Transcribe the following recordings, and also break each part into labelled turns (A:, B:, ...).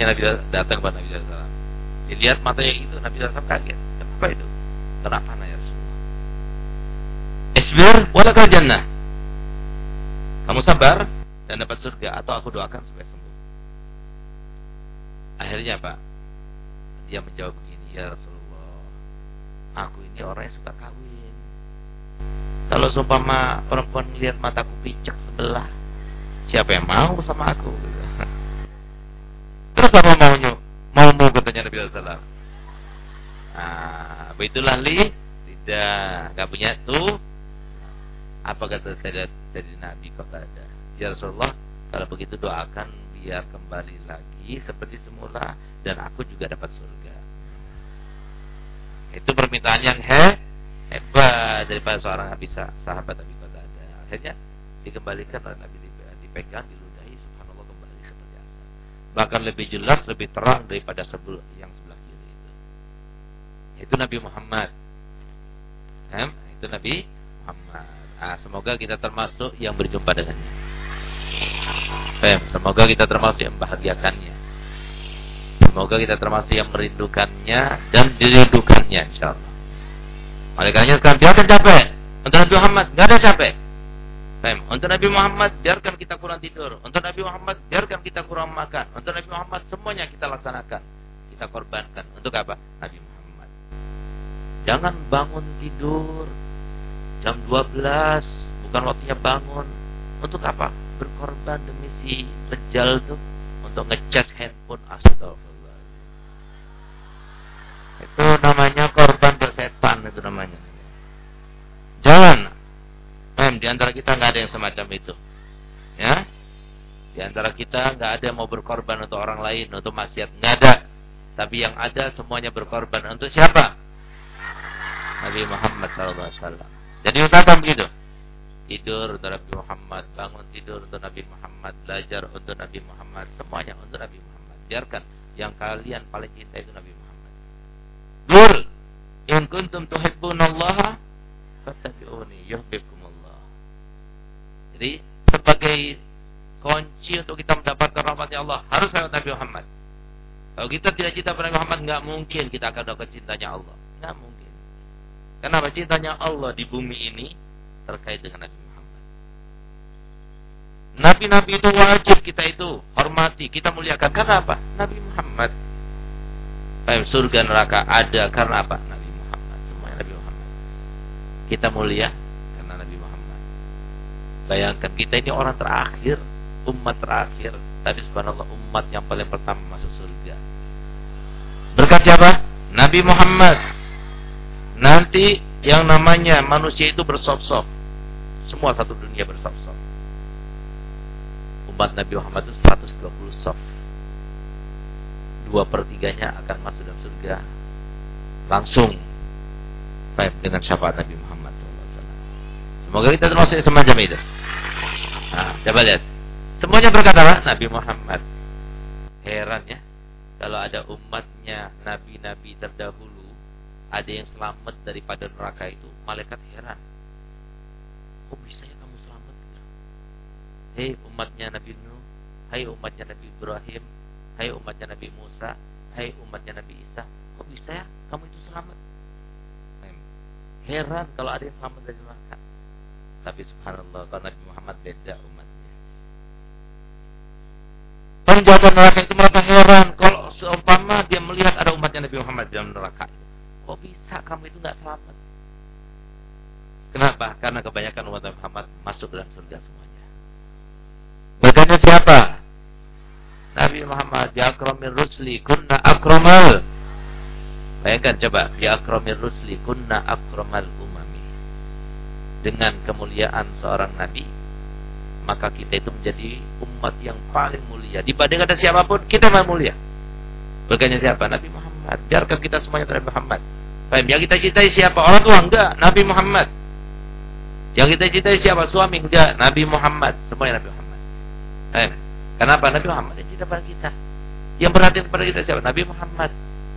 A: Akhirnya Nabi datang kepada Nabi SAW. Dilihat matanya itu, Nabi SAW kaget. Kenapa itu? Kenapa ya Rasulullah? Isbir walakal jannah. Kamu sabar dan dapat surga atau aku doakan supaya sembuh. Akhirnya Pak, dia menjawab begini, ya Rasulullah, aku ini orang yang suka kawin. Kalau seumpama perempuan lihat mataku picek sebelah, siapa yang mau sama aku? Terus apa maunya? Mau mau katanya Nabi Sallallahu Nah, begitulah li. Tidak nggak punya tuh apa kata saya jadi Nabi kok ada? Ya Rasulullah kalau begitu doakan biar kembali lagi seperti semula dan aku juga dapat surga. Itu permintaan yang he, hebat daripada seorang Nabi sahabat Nabi kota ada. Akhirnya dikembalikan oleh Nabi dipegang diludahi bahkan lebih jelas lebih terang daripada sebelah yang sebelah kiri itu. Itu Nabi Muhammad. Eh, itu Nabi Muhammad. Nah, semoga kita termasuk yang berjumpa dengannya. Eh, semoga kita termasuk yang membahagiakannya. Semoga kita termasuk yang merindukannya dan dirindukannya insyaallah oleh karenanya sekarang biarkan capek. Untuk Nabi Muhammad nggak ada capek untuk Nabi Muhammad biarkan kita kurang tidur. Untuk Nabi Muhammad biarkan kita kurang makan. Untuk Nabi Muhammad semuanya kita laksanakan. Kita korbankan. Untuk apa? Nabi Muhammad. Jangan bangun tidur jam 12 bukan waktunya bangun. Untuk apa? Berkorban demi si rejal tuh untuk ngecas handphone astagfirullah. Itu namanya korban bersetan itu namanya. Di antara kita nggak ada yang semacam itu. Ya. Di antara kita nggak ada yang mau berkorban untuk orang lain, untuk maksiat nggak ada. Tapi yang ada semuanya berkorban untuk siapa? Nabi Muhammad SAW. Jadi usahakan begitu. Tidur untuk Nabi Muhammad, bangun tidur untuk Nabi Muhammad, belajar untuk Nabi Muhammad, semuanya untuk Nabi Muhammad. Biarkan yang kalian paling cinta itu Nabi Muhammad. Dur, in kuntum tuhibbunallaha fattabi'uni yuhibbukum jadi sebagai kunci untuk kita mendapatkan rahmatnya Allah harus lewat Nabi Muhammad. Kalau kita tidak cinta pada Nabi Muhammad, nggak mungkin kita akan dapat cintanya Allah. Nggak mungkin. Kenapa cintanya Allah di bumi ini terkait dengan Nabi Muhammad? Nabi-nabi itu wajib kita itu hormati, kita muliakan. Karena apa? Nabi Muhammad. Surga neraka ada karena apa? Nabi Muhammad. Semuanya Nabi Muhammad. Kita mulia Bayangkan kita ini orang terakhir, umat terakhir. Tapi subhanallah umat yang paling pertama masuk surga. Berkat siapa? Nabi Muhammad. Nanti yang namanya manusia itu bersop-sop. Semua satu dunia bersop-sop. Umat Nabi Muhammad itu 120 sof. Dua pertiganya akan masuk dalam surga. Langsung. Baik, dengan syafaat Nabi Muhammad Semoga kita termasuk semacam itu. Nah, coba lihat. Semuanya berkata apa? Nabi Muhammad. Heran ya. Kalau ada umatnya nabi-nabi terdahulu, ada yang selamat daripada neraka itu, malaikat heran. Kok bisa ya kamu selamat? Hei umatnya Nabi Nuh, hai umatnya Nabi Ibrahim, hai umatnya Nabi Musa, hai umatnya Nabi Isa, kok bisa ya kamu itu selamat? Heran kalau ada yang selamat dari neraka. Tapi subhanallah kalau Nabi Muhammad beda umatnya. Penjaga neraka itu merasa heran kalau seumpama dia melihat ada umatnya Nabi Muhammad dalam neraka. Kok bisa kamu itu nggak selamat? Kenapa? Karena kebanyakan umat Nabi Muhammad masuk dalam surga semuanya. Berkata siapa? Nabi Muhammad ya akramir rusli kunna akramal. Bayangkan coba ya akramir rusli kunna akramal dengan kemuliaan seorang nabi maka kita itu menjadi umat yang paling mulia. Dibandingkan dengan siapa pun kita paling mulia. Berkanya siapa? Nabi Muhammad. Biarkan kita semuanya Nabi Muhammad. Baik, yang kita cintai siapa? Orang tua? Enggak. Nabi Muhammad. Yang kita cintai siapa? Suami? Enggak. Nabi Muhammad. Semuanya Nabi Muhammad. Baik. kenapa? Nabi Muhammad yang cinta pada kita. Yang perhatian kepada kita siapa? Nabi Muhammad.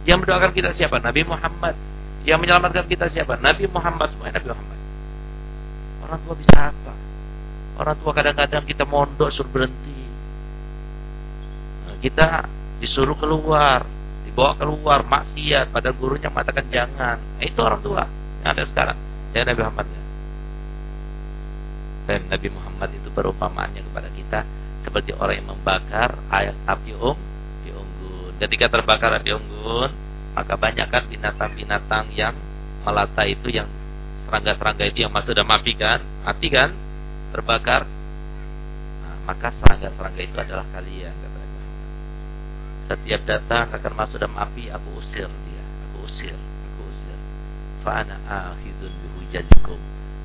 A: Yang mendoakan kita siapa? Nabi Muhammad. Yang menyelamatkan kita siapa? Nabi Muhammad. Semuanya Nabi Muhammad Orang tua bisa apa? Orang tua kadang-kadang kita mondok suruh berhenti. Nah, kita disuruh keluar, dibawa keluar maksiat pada gurunya mengatakan jangan. Nah, itu orang tua yang ada sekarang. Ya Nabi Muhammad. Dan Nabi Muhammad itu perumpamaannya kepada kita seperti orang yang membakar api um, api unggun. Ketika terbakar api unggun, maka banyak kan binatang-binatang yang melata itu yang serangga-serangga itu yang masuk dan mati kan, mati kan, terbakar. Nah, maka serangga-serangga itu adalah kalian kata. Setiap datang akan masuk dalam api, aku usir dia, aku usir, aku usir. Fa ana akhizun bihujatikum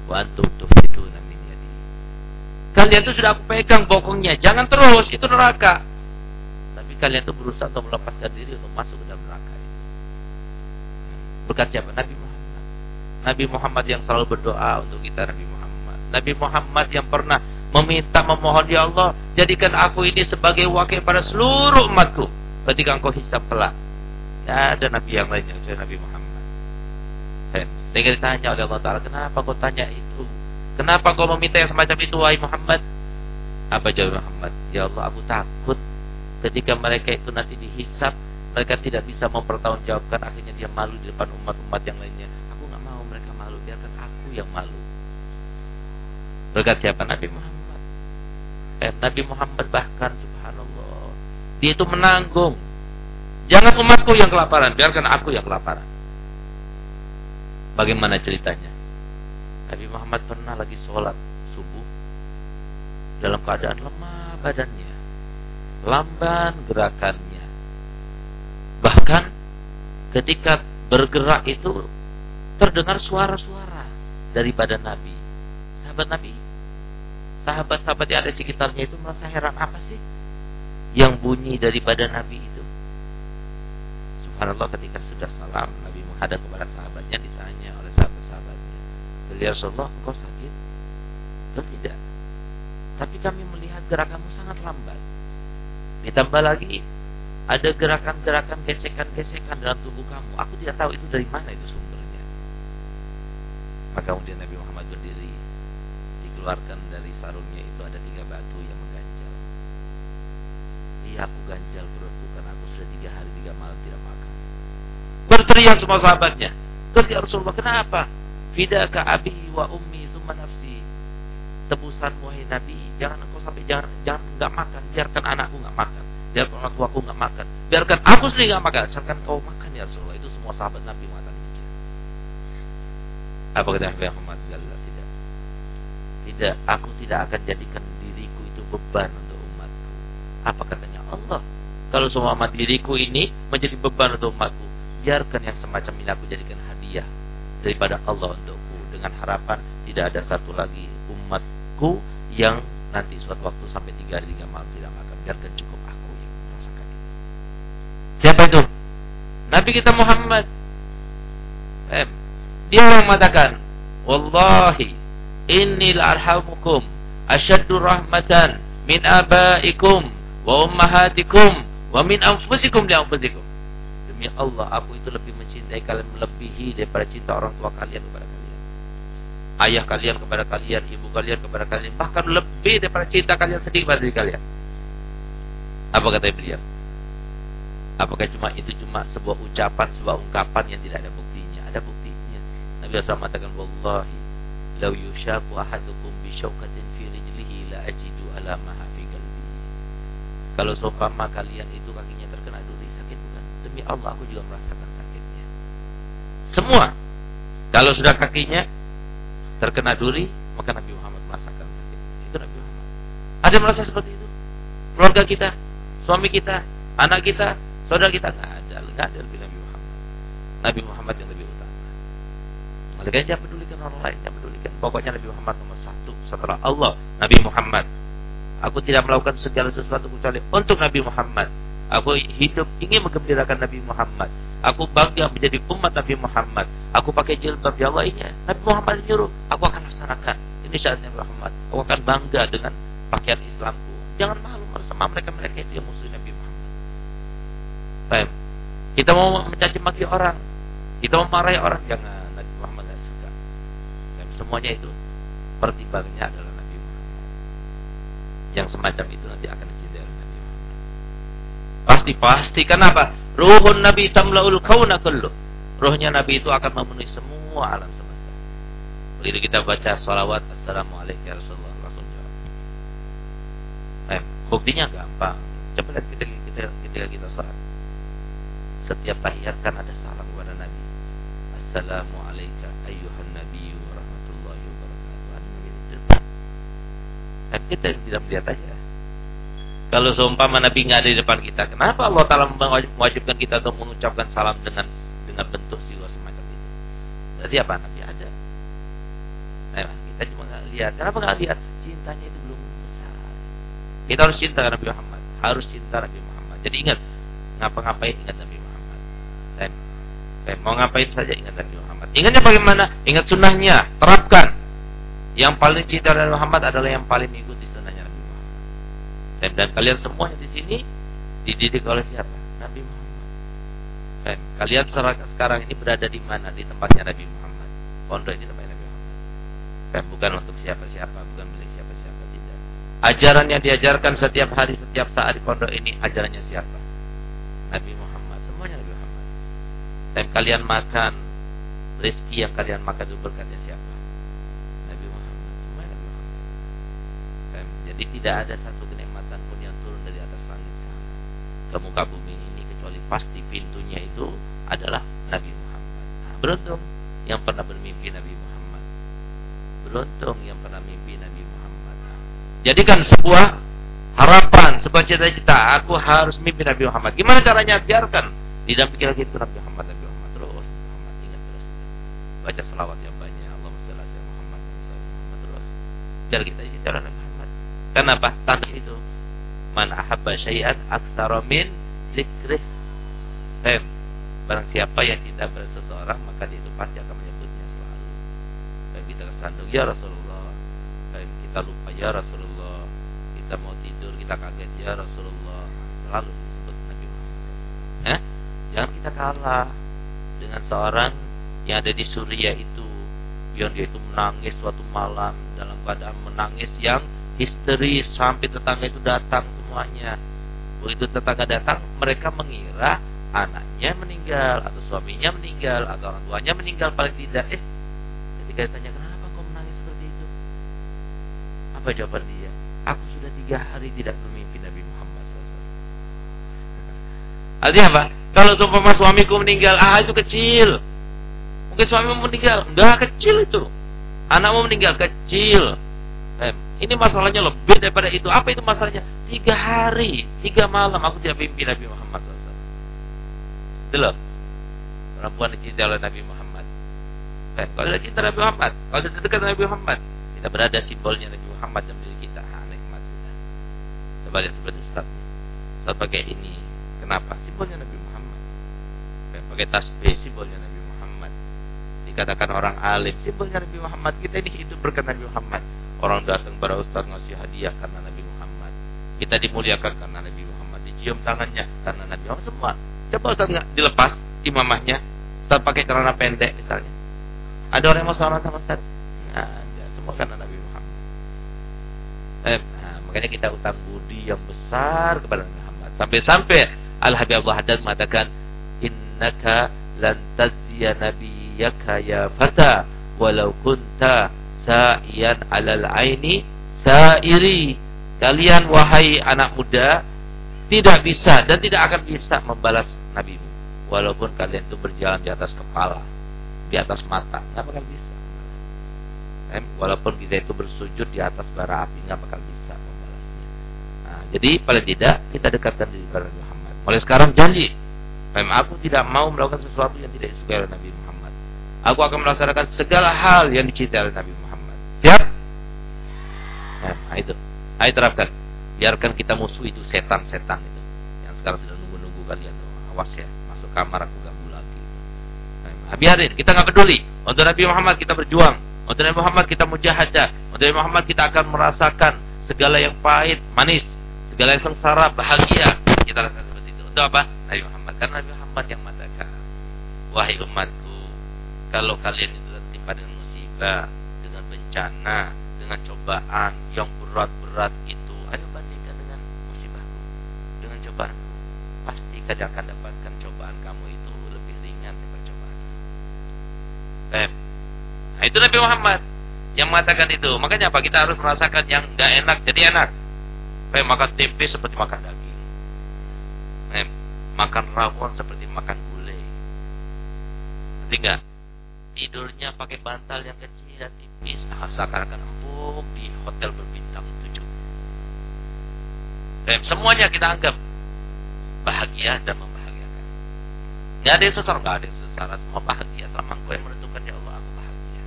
A: wa antum tufsiduna Kalian itu sudah aku pegang bokongnya. Jangan terus, itu neraka. Tapi kalian itu berusaha untuk melepaskan diri untuk masuk ke dalam neraka itu. Berkat siapa? Nabi Muhammad. Nabi Muhammad yang selalu berdoa untuk kita Nabi Muhammad. Nabi Muhammad yang pernah meminta memohon ya Allah, jadikan aku ini sebagai wakil pada seluruh umatku ketika engkau hisab kelak. Tidak ada nabi yang lainnya kecuali Nabi Muhammad. Sehingga ditanya oleh Allah Taala, kenapa kau tanya itu? Kenapa kau meminta yang semacam itu wahai Muhammad? Apa jawab Muhammad? Ya Allah aku takut ketika mereka itu nanti dihisap mereka tidak bisa mempertanggungjawabkan akhirnya dia malu di depan umat-umat yang lainnya. Aku nggak mau mereka malu, biarkan aku yang malu. Berkat siapa? Nabi Muhammad. Eh, Nabi Muhammad bahkan subhanallah dia itu menanggung. Jangan umatku yang kelaparan, biarkan aku yang kelaparan. Bagaimana ceritanya? Nabi Muhammad pernah lagi sholat subuh dalam keadaan lemah badannya, lamban gerakannya. Bahkan ketika bergerak itu terdengar suara-suara dari badan Nabi. Sahabat Nabi, sahabat-sahabat yang ada di sekitarnya itu merasa heran apa sih yang bunyi dari badan Nabi itu? Subhanallah ketika sudah salam Nabi menghadap kepada sahabatnya ditanya oleh Ya Rasulullah, engkau sakit? Atau tidak? Tapi kami melihat gerakanmu sangat lambat. Ditambah lagi, ada gerakan-gerakan gesekan-gesekan dalam tubuh kamu. Aku tidak tahu itu dari mana itu sumbernya. Maka kemudian Nabi Muhammad berdiri. Dikeluarkan dari sarungnya itu ada tiga batu yang mengganjal. Iya aku ganjal perutku karena aku sudah tiga hari tiga malam tidak makan. Berteriak semua sahabatnya. Terus ya Rasulullah kenapa? Fidaka abi wa ummi summa nafsi. Tebusan wahai Nabi, jangan engkau sampai jangan jangan enggak makan, biarkan anakku enggak makan, biarkan orang tuaku enggak makan, biarkan aku sendiri enggak makan, asalkan kau makan ya Rasulullah. Itu semua sahabat Nabi demikian. Apa kata Nabi Muhammad? Tidak. Tidak, aku tidak akan jadikan diriku itu beban untuk umatku. Apa katanya Allah? Kalau semua umat diriku ini menjadi beban untuk umatku, biarkan yang semacam ini aku jadikan hadiah daripada Allah untukku dengan harapan tidak ada satu lagi umatku yang nanti suatu waktu sampai tiga hari tiga malam tidak makan biarkan cukup aku yang merasakan itu siapa itu Nabi kita Muhammad eh, dia yang mengatakan wallahi innil arhamukum asyaddu rahmatan min abaikum wa ummahatikum wa min anfusikum li anfusikum demi Allah aku itu lebih mencintai kalian melebihi daripada cinta orang tua kalian kepada kalian. Ayah kalian kepada kalian, ibu kalian kepada kalian, bahkan lebih daripada cinta kalian sendiri kepada diri kalian. Apa kata beliau? Apakah cuma itu cuma sebuah ucapan, sebuah ungkapan yang tidak ada buktinya? Ada buktinya. Nabi SAW mengatakan, Wallahi, lau yushaku ahadukum bisyaukatin fi rijlihi la ajidu alamaha fi qalbi. Kalau seumpama kalian itu kakinya terkena demi Allah aku juga merasakan sakitnya. Semua. Kalau sudah kakinya terkena duri, maka Nabi Muhammad merasakan sakit. Itu Nabi Muhammad. Ada yang merasa seperti itu? Keluarga kita, suami kita, anak kita, saudara kita nggak ada, nggak ada lebih Nabi Muhammad. Nabi Muhammad yang lebih utama. Oleh karena jangan pedulikan orang lain, jangan pedulikan. Pokoknya Nabi Muhammad nomor satu setelah Allah, Nabi Muhammad. Aku tidak melakukan segala sesuatu kecuali untuk Nabi Muhammad Aku hidup ingin menggembirakan Nabi Muhammad. Aku bangga menjadi umat Nabi Muhammad. Aku pakai jilbab ya Allah ini. Nabi Muhammad nyuruh, aku akan laksanakan. Ini syarat Nabi Muhammad. Aku akan bangga dengan pakaian Islamku. Jangan malu sama mereka-mereka itu yang musuh Nabi Muhammad. Baik. Kita mau mencaci maki orang, kita mau marahi orang, jangan. Semuanya itu pertimbangannya adalah Nabi Muhammad. Yang semacam itu nanti akan Pasti pasti kenapa? Ruhun Nabi tamlaul kauna kullu. Rohnya Nabi itu akan memenuhi semua alam semesta. Begitu kita baca salawat Assalamualaikum ya Rasulullah langsung jawab. Eh, buktinya gampang. Coba lihat kita kita ketika kita sholat. Setiap tahiyat kan ada salam kepada Nabi. Assalamualaikum ayyuhan nabi warahmatullahi wabarakatuh. Ada Nabi di depan. Dan kita tidak melihat aja. Kalau seumpama Nabi nggak ada di depan kita, kenapa Allah Taala mewajibkan kita untuk mengucapkan salam dengan dengan bentuk siwa semacam itu? Berarti apa Nabi ada? Nah, kita cuma nggak lihat. Kenapa nggak lihat? Cintanya itu belum besar. Kita harus cinta Nabi Muhammad, harus cinta Nabi Muhammad. Jadi ingat, ngapa-ngapain ingat Nabi Muhammad. Dan, dan mau ngapain saja ingat Nabi Muhammad. Ingatnya bagaimana? Ingat sunnahnya, terapkan. Yang paling cinta Nabi Muhammad adalah yang paling mengikuti dan, dan kalian semuanya di sini dididik oleh siapa? Nabi Muhammad. Dan kalian sekarang ini berada di mana? Di tempatnya Nabi Muhammad. Pondok ini tempatnya Nabi Muhammad. Dan bukan untuk siapa-siapa, bukan milik siapa-siapa tidak. Ajaran yang diajarkan setiap hari, setiap saat di pondok ini ajarannya siapa? Nabi Muhammad. Semuanya Nabi Muhammad. Dan kalian makan rezeki yang kalian makan itu berkatnya siapa? Jadi tidak ada satu ke muka bumi ini kecuali pasti pintunya itu adalah Nabi Muhammad. Nah, beruntung yang pernah bermimpi Nabi Muhammad. Beruntung yang pernah mimpi Nabi Muhammad. Nah, jadikan sebuah harapan, sebuah cita-cita. Aku harus mimpi Nabi Muhammad. Gimana caranya? Biarkan di dalam pikiran kita Nabi Muhammad, Nabi Muhammad terus. Muhammad ingat terus. Baca selawat yang banyak. Allah shalli ala Muhammad, Muhammad terus. Biar kita cinta Nabi Tanda itu man ahabba syai'an aktsara min dzikrih. Eh, barang siapa yang cinta pada seseorang maka dia itu pasti akan menyebutnya selalu. Dan kita kesandung ya Rasulullah. Dan kita lupa ya Rasulullah. Kita mau tidur kita kaget ya Rasulullah. Selalu disebut Nabi Muhammad. Eh? Jangan kita kalah dengan seorang yang ada di Suriah itu yang dia itu menangis suatu malam dalam keadaan menangis yang histeris sampai tetangga itu datang semuanya. Begitu tetangga datang, mereka mengira anaknya meninggal atau suaminya meninggal atau orang tuanya meninggal paling tidak. Eh, ketika ditanya kenapa kau menangis seperti itu, apa jawaban dia? Aku sudah tiga hari tidak bermimpi Nabi Muhammad SAW. Artinya apa? Kalau seumpama suamiku meninggal, ah itu kecil. Mungkin suamimu meninggal, enggak kecil itu. Anakmu meninggal kecil. Ini masalahnya lebih daripada itu. Apa itu masalahnya? Tiga hari, tiga malam aku tidak mimpi Nabi Muhammad SAW. Itu loh. Perempuan dicintai oleh Nabi Muhammad. Eh, kalau tidak cinta Nabi Muhammad, kalau tidak dekat Nabi Muhammad, tidak berada simbolnya Nabi Muhammad dalam diri kita. Ha, nikmat. Coba lihat seperti Ustaz. Ustaz pakai ini. Kenapa? Simbolnya Nabi Muhammad. Eh, pakai tasbih, simbolnya Nabi Muhammad. Dikatakan orang alim, simbolnya Nabi Muhammad. Kita ini hidup berkat Nabi Muhammad Orang datang pada Ustaz ngasih hadiah karena Nabi Muhammad. Kita dimuliakan karena Nabi Muhammad. Dicium tangannya karena Nabi Muhammad. Semua. Coba Ustaz nggak dilepas imamahnya. Ustaz pakai celana pendek misalnya. Ada orang yang mau selamat sama Ustaz? Nah, ya, semua karena Nabi Muhammad. Eh, nah, makanya kita utang budi yang besar kepada Nabi Muhammad. Sampai-sampai Al-Habib Allah Haddad mengatakan, Innaka lan tazziya nabiyyaka ya fata walau kunta sa'iyan alal aini sa'iri. Kalian wahai anak muda tidak bisa dan tidak akan bisa membalas nabimu walaupun kalian itu berjalan di atas kepala, di atas mata, nggak bakal bisa. Walaupun kita itu bersujud di atas bara api nggak bakal bisa membalasnya. Nah, jadi paling tidak kita dekatkan diri kepada Muhammad. Mulai sekarang janji, Mem, aku tidak mau melakukan sesuatu yang tidak disukai oleh Nabi Muhammad. Aku akan melaksanakan segala hal yang dicintai oleh Nabi Muhammad. Siap? Nah, itu. Ayo terapkan. Biarkan kita musuh itu setan-setan itu. Yang sekarang sudah nunggu-nunggu kalian. Awas ya, masuk kamar aku ganggu lagi. Nah, biarin, kita nggak peduli. Untuk Nabi Muhammad kita berjuang. Untuk Nabi Muhammad kita mujahadah. Untuk Nabi Muhammad kita akan merasakan segala yang pahit, manis, segala yang sengsara, bahagia. Kita rasakan seperti itu. Untuk apa? Nabi Muhammad. Karena Nabi Muhammad yang mengatakan, wahai umatku, kalau kalian itu tertimpa dengan musibah, bencana, dengan cobaan yang berat-berat itu, ayo bandingkan dengan musibahku, dengan cobaan. maka dia akan dapatkan cobaan kamu itu lebih ringan daripada cobaan. Eh, nah, itu Nabi Muhammad yang mengatakan itu. Makanya apa? Kita harus merasakan yang nggak enak jadi enak. Eh, makan tempe seperti makan daging. Eh, makan rawon seperti makan gulai. Enggak? Tidurnya pakai bantal yang kecil dan tipis, ah, seakan-akan empuk di hotel berbintang tujuh. Dan semuanya kita anggap bahagia dan membahagiakan. Nggak ada yang sesar, nggak ada yang sesar. Semua bahagia selama engkau yang menentukan ya Allah aku bahagia.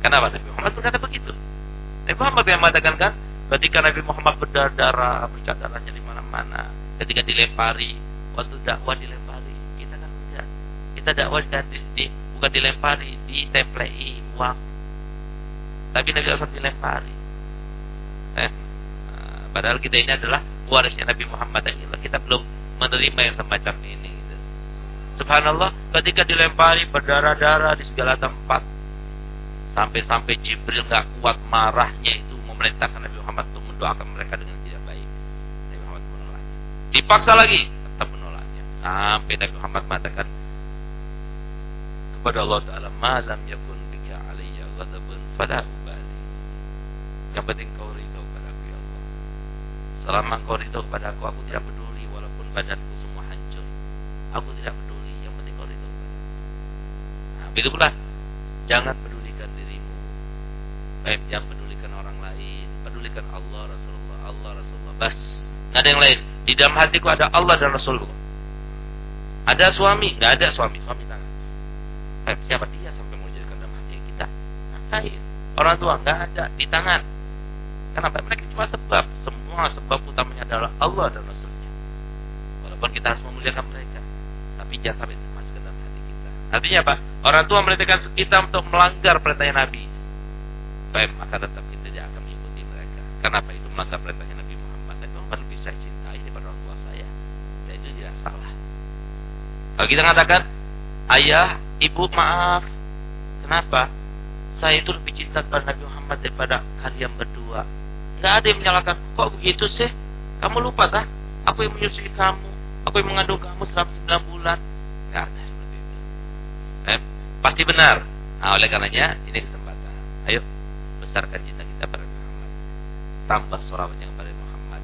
A: Kenapa Nabi Muhammad berkata begitu? Nabi Muhammad yang mengatakan kan, ketika Nabi Muhammad berdarah, berdarahnya di mana-mana, ketika dilempari, waktu dakwah dilempari, kita kan enggak. Kita dakwah di, di bukan dilempari, ditemplei uang. Tapi Nabi SAW dilempari. Eh, padahal kita ini adalah warisnya Nabi Muhammad dan kita belum menerima yang semacam ini. Gitu. Subhanallah, ketika dilempari berdarah-darah di segala tempat, sampai-sampai Jibril nggak kuat marahnya itu memerintahkan Nabi Muhammad untuk mendoakan mereka dengan tidak baik. Nabi Muhammad menolaknya. Dipaksa lagi, tetap menolaknya. Sampai Nabi Muhammad mengatakan, kepada Allah Ta'ala malam yakun bika alaiya ghadabun fala ubali. Yang penting kau ridho kepada aku ya Allah. Selama kau ridho kepada aku aku tidak peduli walaupun badanku semua hancur. Aku tidak peduli yang penting kau ridho kepada aku. Nah begitu pula jangan pedulikan dirimu. Baik jangan pedulikan orang lain pedulikan Allah Rasulullah Allah Rasulullah. Bas nggak ada yang lain. Di dalam hatiku ada Allah dan Rasulullah. Ada suami nggak ada suami. Suami siapa dia sampai menjadikan dalam hati kita? Ngapain? Orang tua nggak ada di tangan. Kenapa? Mereka cuma sebab. Semua sebab utamanya adalah Allah dan Rasulnya. Walaupun kita harus memuliakan mereka, tapi jangan sampai masuk ke dalam hati kita. Artinya apa? Orang tua merintahkan kita untuk melanggar perintahnya Nabi. Baik, maka tetap kita tidak akan mengikuti mereka. Kenapa itu melanggar perintahnya Nabi Muhammad? Nabi Muhammad lebih saya cintai daripada orang tua saya. Dan itu tidak salah. Kalau kita mengatakan ayah Ibu maaf. Kenapa? Saya itu lebih cinta kepada Nabi Muhammad daripada kalian berdua. Enggak ada yang menyalahkan. Kok begitu sih? Kamu lupa tak? Aku yang menyusui kamu. Aku yang mengandung kamu selama 9 bulan. Enggak ada seperti itu. Eh, pasti benar. Nah, oleh karenanya ini kesempatan. Ayo besarkan cinta kita pada Muhammad. Tambah yang pada Muhammad.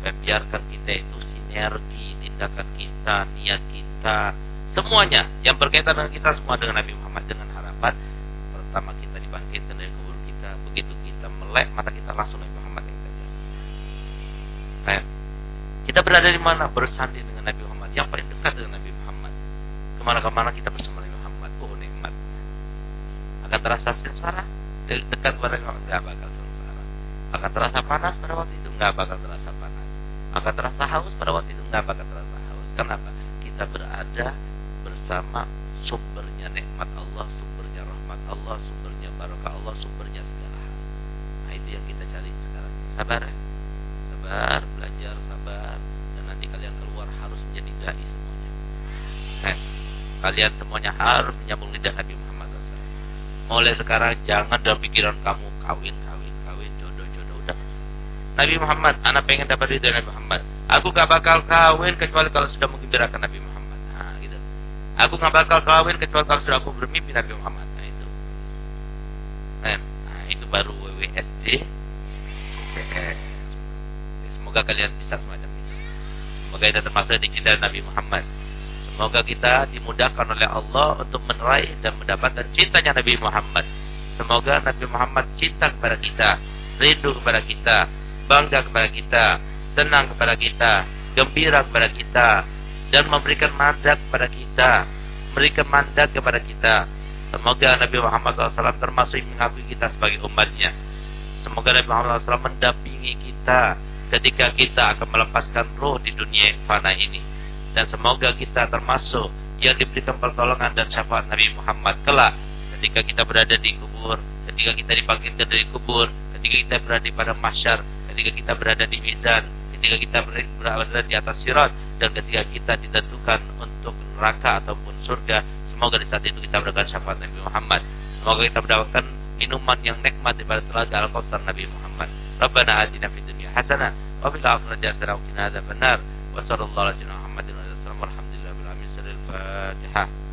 A: Dan biarkan kita itu sinergi tindakan kita, niat kita, Semuanya yang berkaitan dengan kita semua dengan Nabi Muhammad dengan harapan pertama kita dibangkitkan dari kubur kita. Begitu kita melek mata kita langsung Nabi Muhammad yang kita jalan. Nah, kita berada di mana? Bersanding dengan Nabi Muhammad yang paling dekat dengan Nabi Muhammad. Ke mana-kemana kita bersama Nabi Muhammad. Oh nikmat. Akan terasa sengsara dekat kepada Nabi Muhammad. Bakal sengsara. Akan terasa panas pada waktu itu. Enggak bakal terasa panas. Akan terasa haus pada waktu itu. Enggak bakal terasa haus. Kenapa? Kita berada bersama sumbernya nikmat Allah, sumbernya rahmat Allah, sumbernya barakah Allah, sumbernya segala hal. Nah itu yang kita cari sekarang. Sabar. Sabar, belajar, sabar. Dan nanti kalian keluar harus menjadi dai semuanya. Eh, kalian semuanya harus menyambung lidah Nabi Muhammad SAW. Mulai sekarang jangan dalam pikiran kamu kawin, kawin, kawin, jodoh, jodoh. Udah. Nabi Muhammad, anak pengen dapat ridho Nabi Muhammad. Aku gak bakal kawin kecuali kalau sudah menggembirakan Nabi Muhammad. Aku nggak bakal kawin kecuali kalau sudah aku bermimpi Nabi Muhammad. Nah itu. Nah, nah itu baru WWSD. Semoga kalian bisa semacam itu. Semoga kita termasuk di kita Nabi Muhammad. Semoga kita dimudahkan oleh Allah untuk menerai dan mendapatkan cintanya Nabi Muhammad. Semoga Nabi Muhammad cinta kepada kita, rindu kepada kita, bangga kepada kita, senang kepada kita, gembira kepada kita, dan memberikan mandat kepada kita, memberikan mandat kepada kita. Semoga Nabi Muhammad SAW termasuk mengakui kita sebagai umatnya. Semoga Nabi Muhammad SAW mendampingi kita ketika kita akan melepaskan roh di dunia yang fana ini. Dan semoga kita termasuk yang diberikan pertolongan dan syafaat Nabi Muhammad kelak ketika kita berada di kubur, ketika kita dibangkitkan dari kubur, ketika kita berada pada mahsyar, ketika kita berada di mizan, ketika kita berada di atas sirat dan ketika kita ditentukan untuk neraka ataupun surga semoga di saat itu kita mendapatkan syafaat Nabi Muhammad. Semoga kita mendapatkan minuman yang nikmat daripada telaga Al-Kautsar Nabi Muhammad. Rabbana atina fid dunya hasanah wa fil akhirati hasanah wa qina adzabannar. Wa sallallahu alaihi wa sallam Muhammadin wa alihi wa sallam Fatihah